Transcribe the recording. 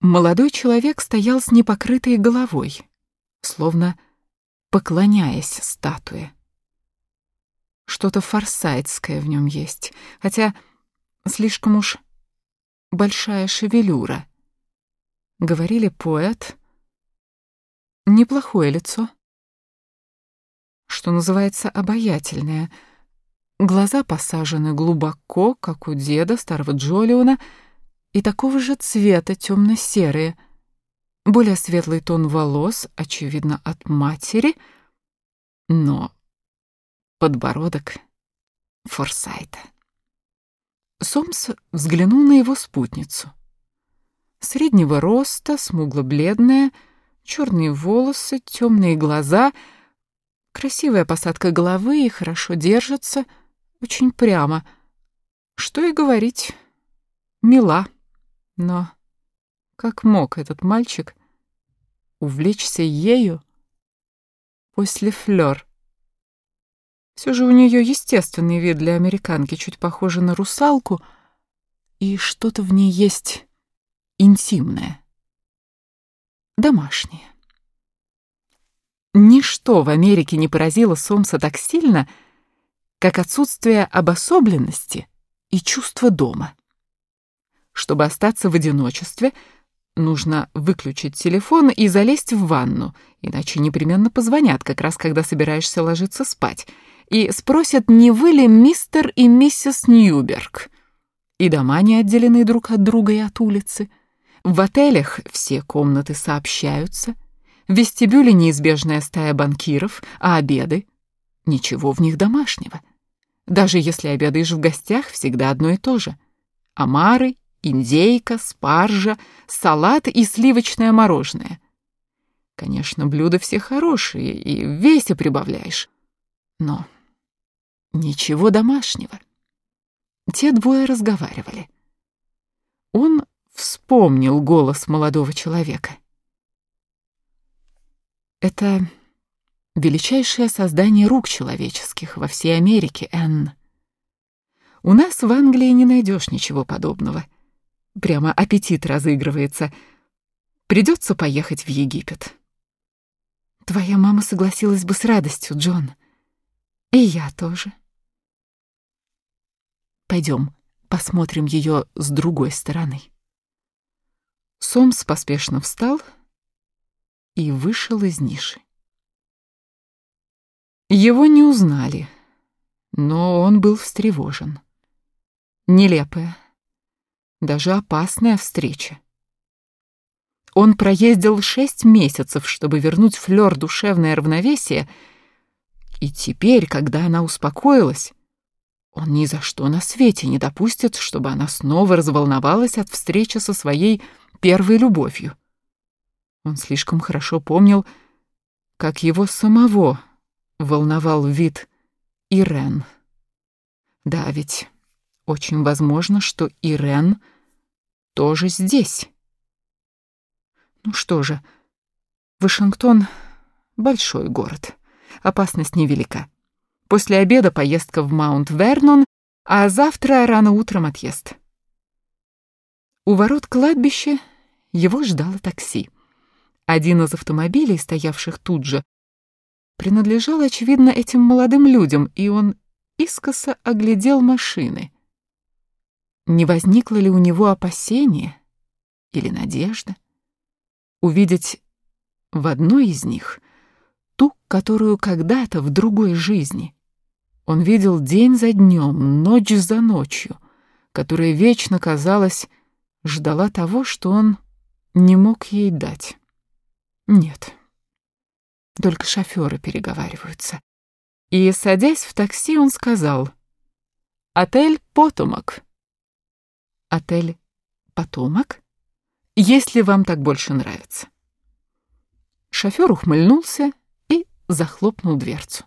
Молодой человек стоял с непокрытой головой, словно поклоняясь статуе. Что-то форсайтское в нем есть, хотя слишком уж большая шевелюра. Говорили поэт. Неплохое лицо. Что называется, обаятельное. Глаза посажены глубоко, как у деда, старого Джолиона, и такого же цвета, темно-серые. Более светлый тон волос, очевидно, от матери, но подбородок Форсайта. Сомс взглянул на его спутницу. Среднего роста, смугло-бледная, черные волосы, темные глаза, красивая посадка головы и хорошо держится, очень прямо. Что и говорить, мила. Но как мог этот мальчик увлечься ею после флёр? Все же у нее естественный вид для американки, чуть похожий на русалку, и что-то в ней есть интимное, домашнее. Ничто в Америке не поразило Сомса так сильно, как отсутствие обособленности и чувства дома. Чтобы остаться в одиночестве, нужно выключить телефон и залезть в ванну, иначе непременно позвонят, как раз когда собираешься ложиться спать — и спросят, не вы ли мистер и миссис Ньюберг. И дома не отделены друг от друга и от улицы. В отелях все комнаты сообщаются. В вестибюле неизбежная стая банкиров, а обеды — ничего в них домашнего. Даже если обедаешь в гостях, всегда одно и то же. Омары, индейка, спаржа, салат и сливочное мороженое. Конечно, блюда все хорошие, и в весе прибавляешь. Но Ничего домашнего. Те двое разговаривали. Он вспомнил голос молодого человека. Это величайшее создание рук человеческих во всей Америке, Энн. У нас в Англии не найдешь ничего подобного. Прямо аппетит разыгрывается. Придется поехать в Египет. Твоя мама согласилась бы с радостью, Джон. И я тоже. Пойдем, посмотрим ее с другой стороны. Сомс поспешно встал и вышел из ниши. Его не узнали, но он был встревожен. Нелепая, даже опасная встреча. Он проездил шесть месяцев, чтобы вернуть Флёр душевное равновесие, и теперь, когда она успокоилась, он ни за что на свете не допустит, чтобы она снова разволновалась от встречи со своей первой любовью. Он слишком хорошо помнил, как его самого волновал вид Ирен. Да, ведь очень возможно, что Ирен тоже здесь. Ну что же, Вашингтон — большой город, опасность невелика. После обеда поездка в Маунт-Вернон, а завтра рано утром отъезд. У ворот кладбища его ждало такси. Один из автомобилей, стоявших тут же, принадлежал, очевидно, этим молодым людям, и он искоса оглядел машины. Не возникло ли у него опасения или надежда увидеть в одной из них ту, которую когда-то в другой жизни он видел день за днем, ночь за ночью, которая вечно, казалось, ждала того, что он не мог ей дать. Нет, только шоферы переговариваются. И, садясь в такси, он сказал «Отель Потомок». «Отель Потомок? Если вам так больше нравится». Шофер ухмыльнулся и захлопнул дверцу.